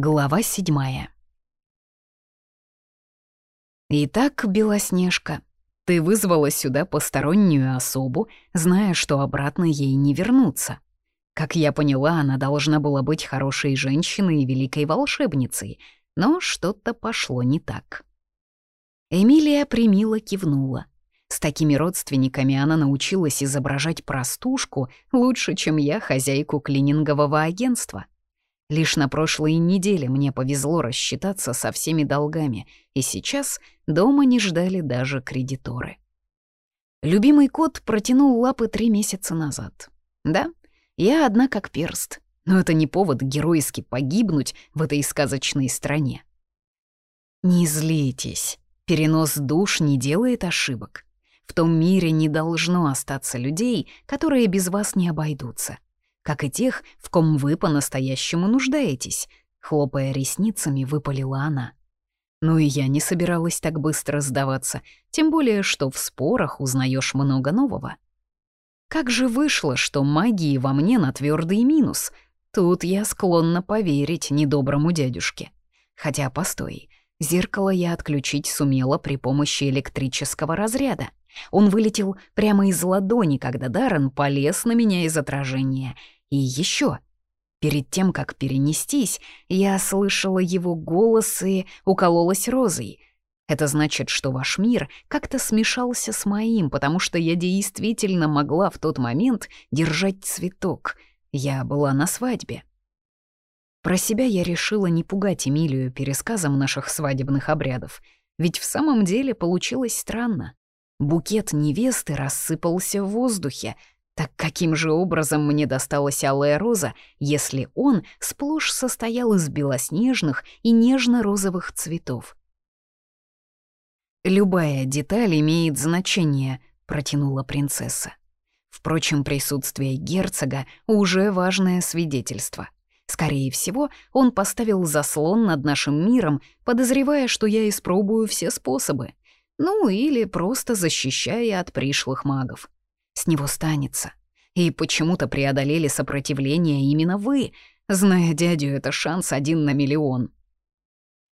Глава седьмая. «Итак, Белоснежка, ты вызвала сюда постороннюю особу, зная, что обратно ей не вернуться. Как я поняла, она должна была быть хорошей женщиной и великой волшебницей, но что-то пошло не так». Эмилия примило кивнула. С такими родственниками она научилась изображать простушку лучше, чем я, хозяйку клинингового агентства — Лишь на прошлой неделе мне повезло рассчитаться со всеми долгами, и сейчас дома не ждали даже кредиторы. Любимый кот протянул лапы три месяца назад. Да, я одна как перст, но это не повод геройски погибнуть в этой сказочной стране. Не злитесь, перенос душ не делает ошибок. В том мире не должно остаться людей, которые без вас не обойдутся как и тех, в ком вы по-настоящему нуждаетесь», — хлопая ресницами, выпалила она. Ну и я не собиралась так быстро сдаваться, тем более, что в спорах узнаешь много нового. Как же вышло, что магии во мне на твердый минус? Тут я склонна поверить недоброму дядюшке. Хотя, постой, зеркало я отключить сумела при помощи электрического разряда. Он вылетел прямо из ладони, когда Даррен полез на меня из отражения — и еще. Перед тем, как перенестись, я слышала его голос и укололась розой. Это значит, что ваш мир как-то смешался с моим, потому что я действительно могла в тот момент держать цветок. Я была на свадьбе. Про себя я решила не пугать Эмилию пересказом наших свадебных обрядов, ведь в самом деле получилось странно. Букет невесты рассыпался в воздухе, так каким же образом мне досталась алая роза, если он сплошь состоял из белоснежных и нежно-розовых цветов? «Любая деталь имеет значение», — протянула принцесса. Впрочем, присутствие герцога — уже важное свидетельство. Скорее всего, он поставил заслон над нашим миром, подозревая, что я испробую все способы. Ну, или просто защищая от пришлых магов. С него станется. И почему-то преодолели сопротивление именно вы. Зная дядю, это шанс один на миллион.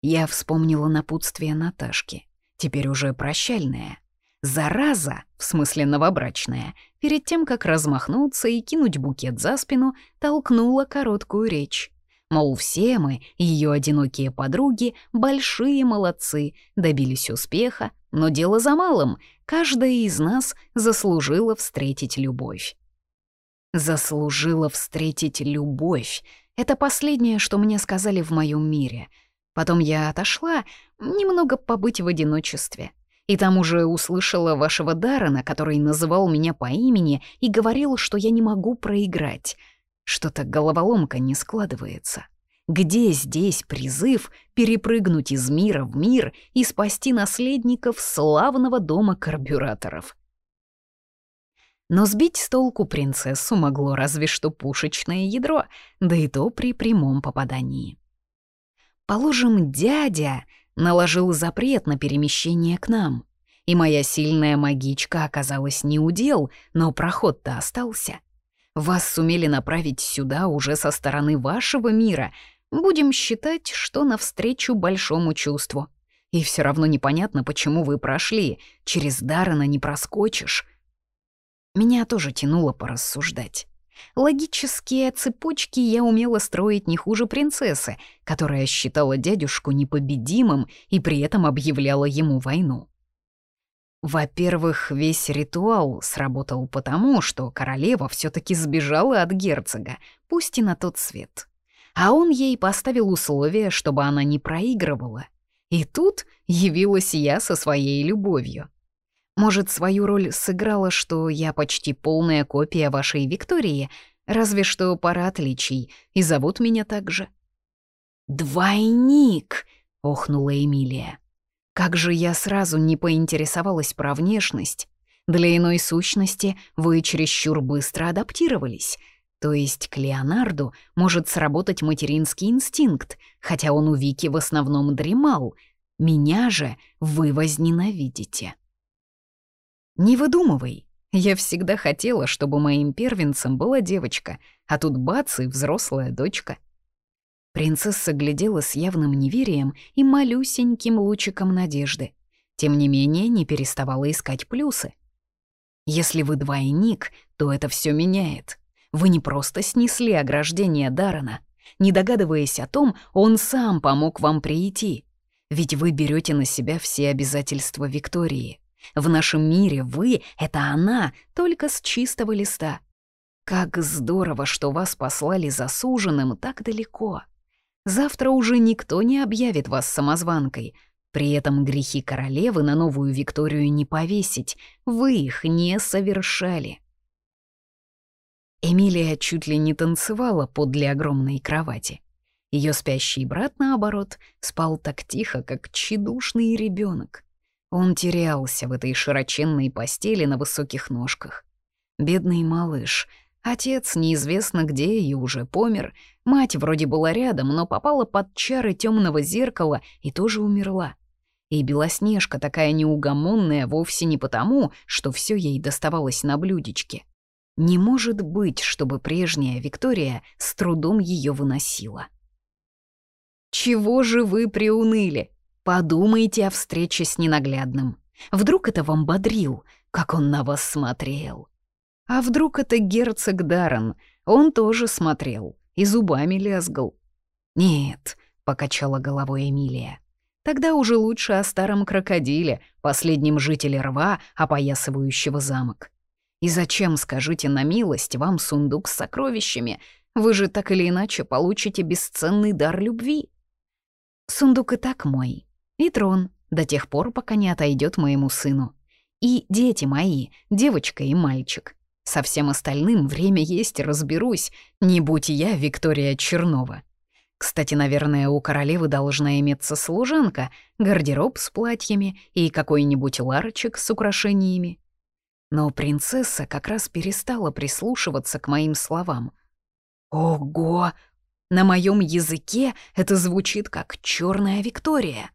Я вспомнила напутствие Наташки, теперь уже прощальное. Зараза, в смысле новобрачная, перед тем, как размахнуться и кинуть букет за спину, толкнула короткую речь. Мол, все мы, ее одинокие подруги, большие молодцы, добились успеха, но дело за малым, каждая из нас заслужила встретить любовь. Заслужила встретить любовь. Это последнее, что мне сказали в моем мире. Потом я отошла, немного побыть в одиночестве. И там уже услышала вашего Дарана, который называл меня по имени и говорил, что я не могу проиграть. Что-то головоломка не складывается. Где здесь призыв перепрыгнуть из мира в мир и спасти наследников славного дома карбюраторов? Но сбить с толку принцессу могло разве что пушечное ядро, да и то при прямом попадании. Положим, дядя наложил запрет на перемещение к нам, и моя сильная магичка оказалась не удел, но проход-то остался. Вас сумели направить сюда уже со стороны вашего мира — Будем считать, что навстречу большому чувству. И все равно непонятно, почему вы прошли. Через Даррена не проскочишь. Меня тоже тянуло порассуждать. Логические цепочки я умела строить не хуже принцессы, которая считала дядюшку непобедимым и при этом объявляла ему войну. Во-первых, весь ритуал сработал потому, что королева все таки сбежала от герцога, пусть и на тот свет а он ей поставил условие, чтобы она не проигрывала. И тут явилась я со своей любовью. Может, свою роль сыграла, что я почти полная копия вашей Виктории, разве что пара отличий, и зовут меня так же. «Двойник!» — охнула Эмилия. «Как же я сразу не поинтересовалась про внешность. Для иной сущности вы чересчур быстро адаптировались. То есть к Леонарду может сработать материнский инстинкт, хотя он у Вики в основном дремал. Меня же вы возненавидите. Не выдумывай. Я всегда хотела, чтобы моим первенцем была девочка, а тут бац и взрослая дочка. Принцесса глядела с явным неверием и малюсеньким лучиком надежды. Тем не менее, не переставала искать плюсы. Если вы двойник, то это все меняет. Вы не просто снесли ограждение Дарана. Не догадываясь о том, он сам помог вам прийти. Ведь вы берете на себя все обязательства Виктории. В нашем мире вы — это она, только с чистого листа. Как здорово, что вас послали засуженным так далеко. Завтра уже никто не объявит вас самозванкой. При этом грехи королевы на новую Викторию не повесить. Вы их не совершали. Эмилия чуть ли не танцевала подле огромной кровати. Ее спящий брат, наоборот, спал так тихо, как тщедушный ребенок. Он терялся в этой широченной постели на высоких ножках. Бедный малыш. Отец неизвестно где и уже помер. Мать вроде была рядом, но попала под чары темного зеркала и тоже умерла. И Белоснежка такая неугомонная вовсе не потому, что все ей доставалось на блюдечке. Не может быть, чтобы прежняя Виктория с трудом ее выносила. «Чего же вы приуныли? Подумайте о встрече с ненаглядным. Вдруг это вам бодрил, как он на вас смотрел? А вдруг это герцог Даррен? Он тоже смотрел и зубами лязгал. «Нет», — покачала головой Эмилия, — «тогда уже лучше о старом крокодиле, последнем жителе рва, опоясывающего замок. И зачем, скажите на милость, вам сундук с сокровищами? Вы же так или иначе получите бесценный дар любви. Сундук и так мой. И трон, до тех пор, пока не отойдет моему сыну. И дети мои, девочка и мальчик. Со всем остальным время есть, разберусь. Не будь я Виктория Чернова. Кстати, наверное, у королевы должна иметься служанка, гардероб с платьями и какой-нибудь ларочек с украшениями. Но принцесса как раз перестала прислушиваться к моим словам. «Ого! На моем языке это звучит как черная Виктория!»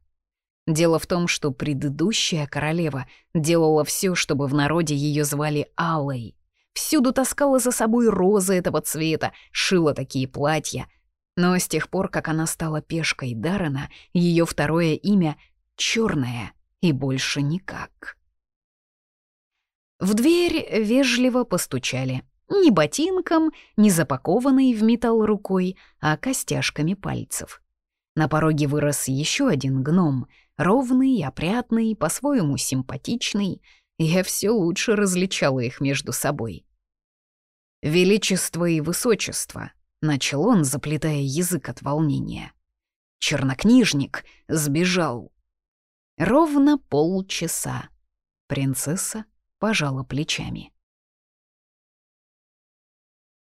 Дело в том, что предыдущая королева делала все, чтобы в народе ее звали Аллой. Всюду таскала за собой розы этого цвета, шила такие платья. Но с тех пор, как она стала пешкой Даррена, ее второе имя — Черная, и больше никак. В дверь вежливо постучали. Не ботинком, не запакованной в металл рукой, а костяшками пальцев. На пороге вырос еще один гном, ровный, опрятный, по-своему симпатичный. Я все лучше различала их между собой. «Величество и высочество», — начал он, заплетая язык от волнения. «Чернокнижник сбежал». Ровно полчаса. Принцесса пожала плечами.